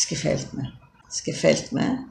Es gefällt mir. Es gefällt mir.